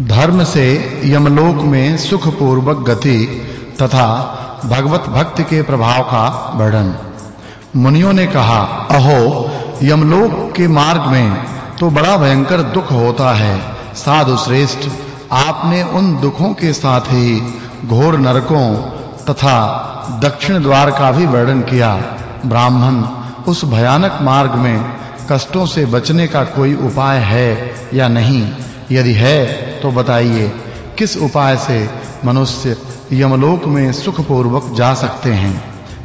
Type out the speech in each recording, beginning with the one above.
धर्म से यमलोक में सुख पूर्वक गति तथा भगवत भक्ति के प्रभाव का वर्णन। मुनियों ने कहा, अहो, यमलोक के मार्ग में तो बड़ा भयंकर दुख होता है। साधु श्रेष्ठ, आपने उन दुखों के साथ ही घोर नरकों तथा दक्षिण द्वार का भी वर्णन किया। ब्राह्मण, उस भयानक मार्ग में कष्टों से बचने का कोई उपाय है या नहीं? यदि है तो बताइए, किस उपाय से मनुष्य यमलोक में सुख पूर्वक जा सकते हैं?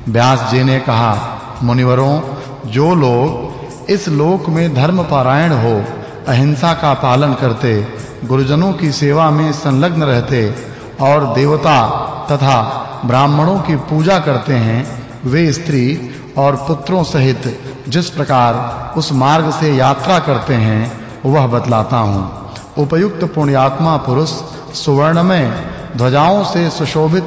व्यास जी ने कहा, मुनिवरों, जो लोग इस लोक में धर्म पारायण हो, अहिंसा का पालन करते, गुरुजनों की सेवा में संलग्न रहते, और देवता तथा ब्राह्मणों की पूजा करते हैं, वे स्त्री और पुत्रों सहित जिस प्रकार उस मार्ग से यात्रा करते हैं, वह बतलाता हूँ। उपयुक्त पुण्यात्मा पुरुष सुवर्णमय, ध्वजाओं से सुशोभित,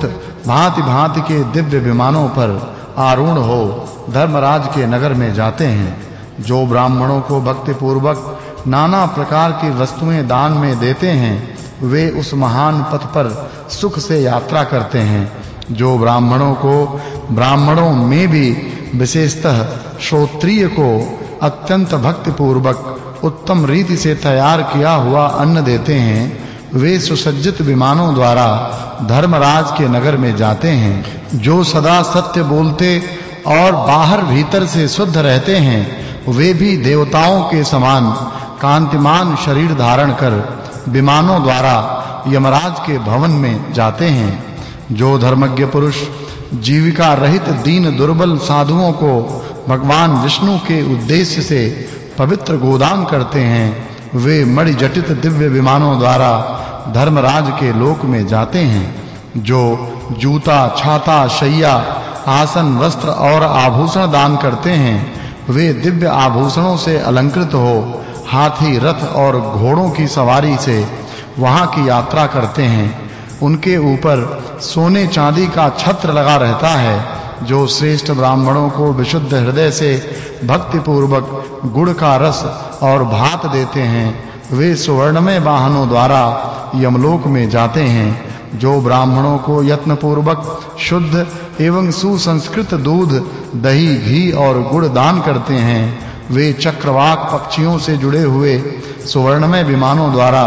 भांति-भांति के दिव्य विमानों पर आरूढ़ हो धर्मराज के नगर में जाते हैं, जो ब्राह्मणों को भक्ति पूर्वक नाना प्रकार की वस्तुएँ दान में देते हैं, वे उस महान पथ पर सुख से यात्रा करते हैं, जो ब्राह्मणों को, ब्राह्मणों में भी विशेषतः श्रोत्रिय को अत्यंत भक्ति पूर्वक उत्तम रीति से तैयार किया हुआ अन्न देते हैं, वे सुसज्जित विमानों द्वारा धर्मराज के नगर में जाते हैं, जो सदा सत्य बोलते और बाहर भीतर से शुद्ध रहते हैं, वे भी देवताओं के समान कांतिमान शरीर धारण कर विमानों द्वारा यमराज के भवन में जाते हैं। जो धर्मज्ञ पुरुष जीविका रहित दीन दुर्बल साधुओं को भगवान विष्णु के उद्देश्य से पवित्र गोदान करते हैं, वे मणि जटित दिव्य विमानों द्वारा धर्मराज के लोक में जाते हैं, जो जूता, छाता, शैया, आसन, वस्त्र और आभूषण दान करते हैं। वे दिव्य आभूषणों से अलंकृत हो, हाथी, रथ और घोड़ों की सवारी से वहाँ की यात्रा करते हैं। उनके ऊपर सोने चांदी का छत्र लगा रहता है। जो श्रेष्ठ ब्राह्मणों को विशुद्ध हृदय से भक्ति पूर्वक गुड़ का रस और भात देते हैं, वे सुवर्णमय वाहनों द्वारा यमलोक में जाते हैं, जो ब्राह्मणों को यत्न पूर्वक शुद्ध एवं सुसंस्कृत दूध, दही, घी और गुड़ दान करते हैं। वे चक्रवाक पक्षियों से जुड़े हुए सुवर्णमय विमानों द्वारा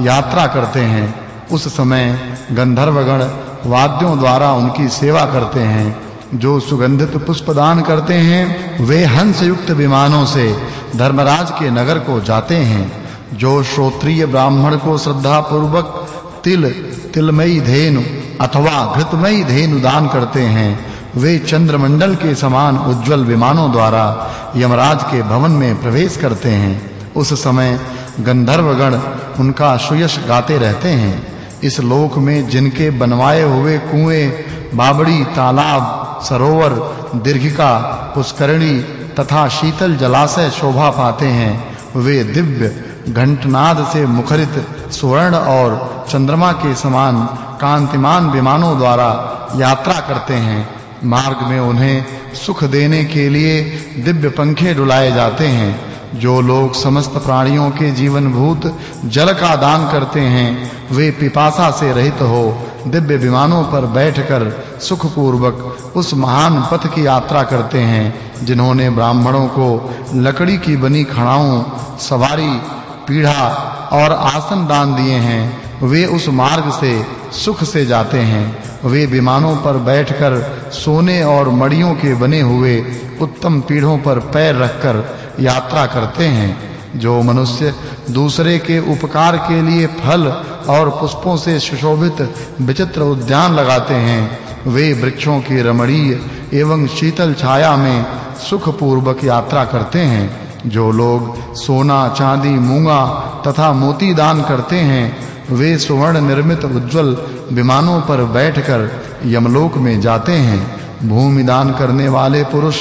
यात्रा करते हैं। उस समय गंधर्वगण वाद्यों द्वारा उनकी सेवा करते हैं। जो सुगंधित पुष्प दान करते हैं, वे हंस युक्त विमानों से धर्मराज के नगर को जाते हैं, जो श्रोत्रिय ब्राह्मण को श्रद्धा पूर्वक तिल, तिलमयी धेनु अथवा घृतमयी धेनु दान करते हैं। वे चंद्रमंडल के समान उज्जवल विमानों द्वारा यमराज के भवन में प्रवेश करते हैं। उस समय गंधर्वगण उनका सुयश गाते रहते हैं। इस लोक में जिनके बनवाए हुए कुएँ, बाबड़ी, तालाब सरोवर, दीर्घिका, पुष्करणी तथा शीतल जलाशय शोभा पाते हैं। वे दिव्य घंटनाद से मुखरित स्वर्ण और चंद्रमा के समान कांतिमान विमानों द्वारा यात्रा करते हैं। मार्ग में उन्हें सुख देने के लिए दिव्य पंखे डुलाए जाते हैं। जो लोग समस्त प्राणियों के जीवन भूत जल का दान करते हैं, वे पिपासा से रहित हो, दिव्य विमानों पर बैठकर सुख पूर्वक उस महान पथ की यात्रा करते हैं, जिन्होंने ब्राह्मणों को लकड़ी की बनी खड़ाओं सवारी, पीढ़ा और आसन दान दिए हैं। वे उस मार्ग से, सुख से जाते हैं। वे विमानों पर बैठकर सोने और मड़ियों के बने हुए उत्तम पीढ़ों पर पैर रखकर यात्रा करते हैं, जो मनुष्य दूसरे के उपकार के लिए फल और पुष्पों से सुशोभित विचित्र उद्यान लगाते हैं। वे वृक्षों की रमणीय एवं शीतल छाया में सुख पूर्वक यात्रा करते हैं, जो लोग सोना, चांदी, मूँगा तथा मोती दान करते हैं। वे सुवर्ण निर्मित उज्जवल विमानों पर बैठकर यमलोक में जाते हैं। भूमि दान करने वाले पुरुष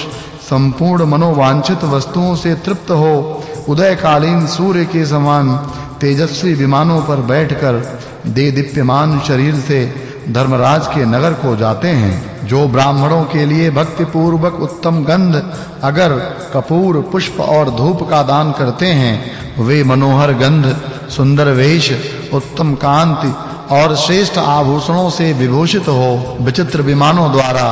संपूर्ण मनोवांछित वस्तुओं से तृप्त हो, उदयकालीन सूर्य के समान तेजस्वी विमानों पर बैठकर दे दीप्यमान शरीर से धर्मराज के नगर को जाते हैं, जो ब्राह्मणों के लिए भक्ति पूर्वक उत्तम गंध, अगर कपूर, पुष्प और धूप का दान करते हैं, वे मनोहर गंध, सुंदर वेश, उत्तम कांति और श्रेष्ठ आभूषणों से विभूषित हो, विचित्र विमानों द्वारा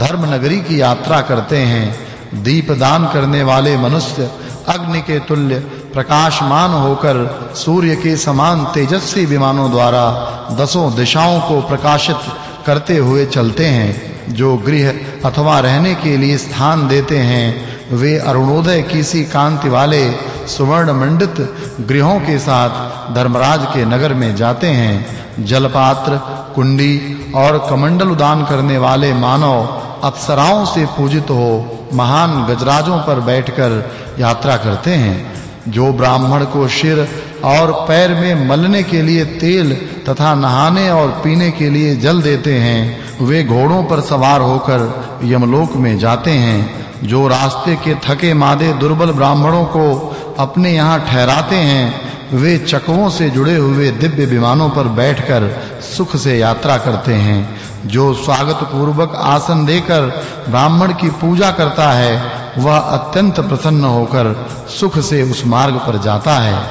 धर्म नगरी की यात्रा करते हैं। दीप दान करने वाले मनुष्य, अग्नि के तुल्य, प्रकाशमान होकर सूर्य के समान तेजस्वी विमानों द्वारा दसों दिशाओं को प्रकाशित करते हुए चलते हैं, जो गृह अथवा रहने के लिए स्थान देते हैं। वे अरुणोदय की सी कांति वाले सुवर्ण मंडित गृहों के साथ धर्मराज के नगर में जाते हैं। जलपात्र, कुंडी और कमंडल उदान करने वाले मानव अप्सराओं से पूजित हो महान गजराजों पर बैठकर यात्रा करते हैं। जो ब्राह्मण को शिर और पैर में मलने के लिए तेल तथा नहाने और पीने के लिए जल देते हैं, वे घोड़ों पर सवार होकर यमलोक में जाते हैं, जो रास्ते के थके मादे दुर्बल ब्राह्मणों को अपने यहाँ ठहराते हैं वे चकवों से जुड़े हुए दिव्य विमानों पर बैठकर सुख से यात्रा करते हैं, जो स्वागत पूर्वक आसन देकर ब्राह्मण की पूजा करता है, वह अत्यंत प्रसन्न होकर सुख से उस मार्ग पर जाता है।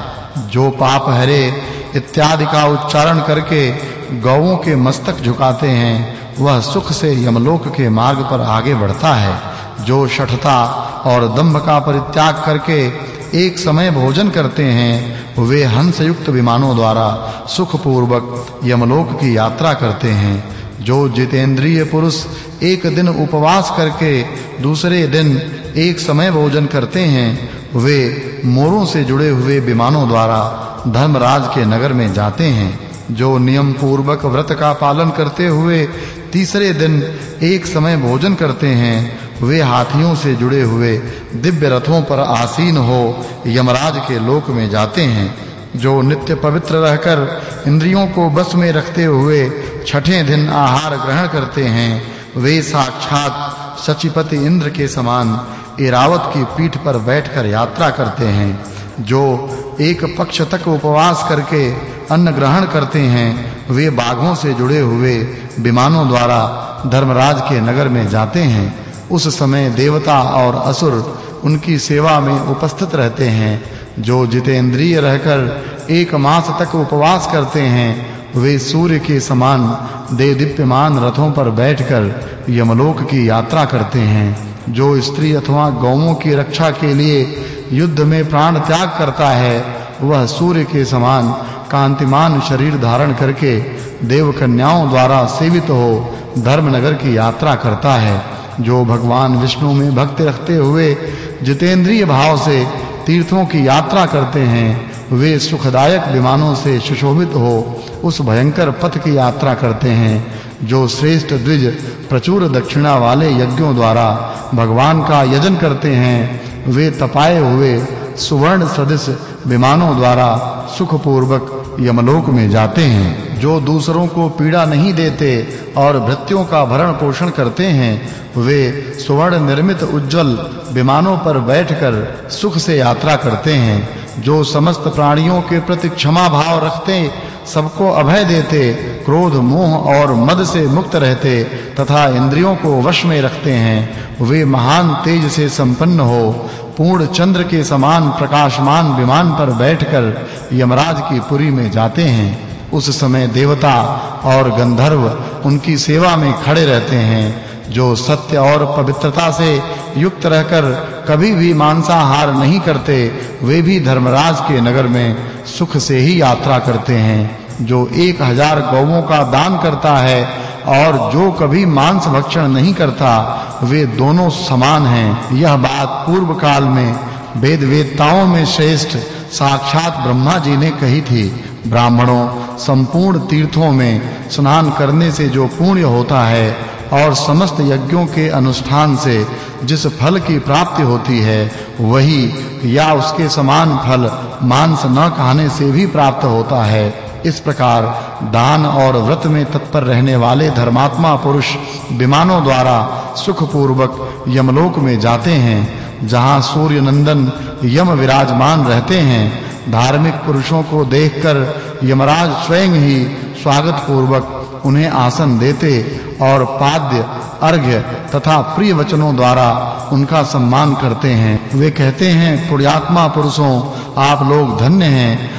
जो पाप हरे इत्यादि का उच्चारण करके गौओं के मस्तक झुकाते हैं, वह सुख से यमलोक के मार्ग पर आगे बढ़ता है। जो शठता और दंभ का परित्याग करके एक समय भोजन करते हैं, वे हंस युक्त विमानों द्वारा सुख पूर्वक यमलोक की यात्रा करते हैं। जो जितेंद्रिय पुरुष एक दिन उपवास करके दूसरे दिन एक समय भोजन करते हैं, वे मोरों से जुड़े हुए विमानों द्वारा धर्मराज के नगर में जाते हैं। जो नियम पूर्वक व्रत का पालन करते हुए तीसरे दिन एक समय भोजन करते हैं वे हाथियों से जुड़े हुए दिव्य रथों पर आसीन हो यमराज के लोक में जाते हैं, जो नित्य पवित्र रहकर इंद्रियों को बस में रखते हुए छठे दिन आहार ग्रहण करते हैं। वे साक्षात सचिपति इंद्र के समान इरावत की पीठ पर बैठकर यात्रा करते हैं, जो एक पक्ष तक उपवास करके अन्न ग्रहण करते हैं। वे बाघों से जुड़े हुए विमानों द्वारा धर्मराज के नगर में जाते हैं। उस समय देवता और असुर उनकी सेवा में उपस्थित रहते हैं। जो जितेंद्रिय रहकर एक मास तक उपवास करते हैं, वे सूर्य के समान देव दीप्यमान रथों पर बैठकर यमलोक की यात्रा करते हैं। जो स्त्री अथवा गौओं की रक्षा के लिए युद्ध में प्राण त्याग करता है, वह सूर्य के समान कांतिमान शरीर धारण करके देव कन्याओं द्वारा सेवित हो धर्मनगर की यात्रा करता है। जो भगवान विष्णु में भक्ति रखते हुए जितेंद्रिय भाव से तीर्थों की यात्रा करते हैं, वे सुखदायक विमानों से सुशोभित हो उस भयंकर पथ की यात्रा करते हैं, जो श्रेष्ठ द्विज प्रचुर दक्षिणा वाले यज्ञों द्वारा भगवान का यजन करते हैं, वे तपाए हुए सुवर्ण सदृश विमानों द्वारा सुख पूर्वक यमलोक में जाते हैं। जो दूसरों को पीड़ा नहीं देते और भृत्यों का भरण पोषण करते हैं, वे स्वर्ण निर्मित उज्जवल विमानों पर बैठकर सुख से यात्रा करते हैं। जो समस्त प्राणियों के प्रति क्षमा भाव रखते, सबको अभय देते, क्रोध, मोह और मद से मुक्त रहते तथा इंद्रियों को वश में रखते हैं, वे महान तेज से संपन्न हो, पूर्ण चंद्र के समान प्रकाशमान विमान पर बैठकर यमराज की पुरी में जाते हैं। उस समय देवता और गंधर्व उनकी सेवा में खड़े रहते हैं, जो सत्य और पवित्रता से युक्त रहकर कभी भी मांसाहार नहीं करते, वे भी धर्मराज के नगर में सुख से ही यात्रा करते हैं, जो एक हज़ार गौओं का दान करता है और जो कभी मांस भक्षण नहीं करता, वे दोनों समान हैं। यह बात पूर्व काल में वेद वेदताओं में श्रेष्ठ साक्षात ब्रह्मा जी ने कही थी। ब्राह्मणों संपूर्ण तीर्थों में स्नान करने से जो पुण्य होता है और समस्त यज्ञों के अनुष्ठान से जिस फल की प्राप्ति होती है, वही या उसके समान फल मांस न खाने से भी प्राप्त होता है। इस प्रकार दान और व्रत में तत्पर रहने वाले धर्मात्मा पुरुष विमानों द्वारा सुख पूर्वक यमलोक में जाते हैं, जहाँ सूर्य नंदन यम विराजमान रहते हैं। धार्मिक पुरुषों को देखकर यमराज स्वयं ही स्वागत पूर्वक उन्हें आसन देते और पाद्य, अर्घ्य तथा प्रिय वचनों द्वारा उनका सम्मान करते हैं। वे कहते हैं, पुण्यात्मा पुरुषों, आप लोग धन्य हैं।